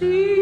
she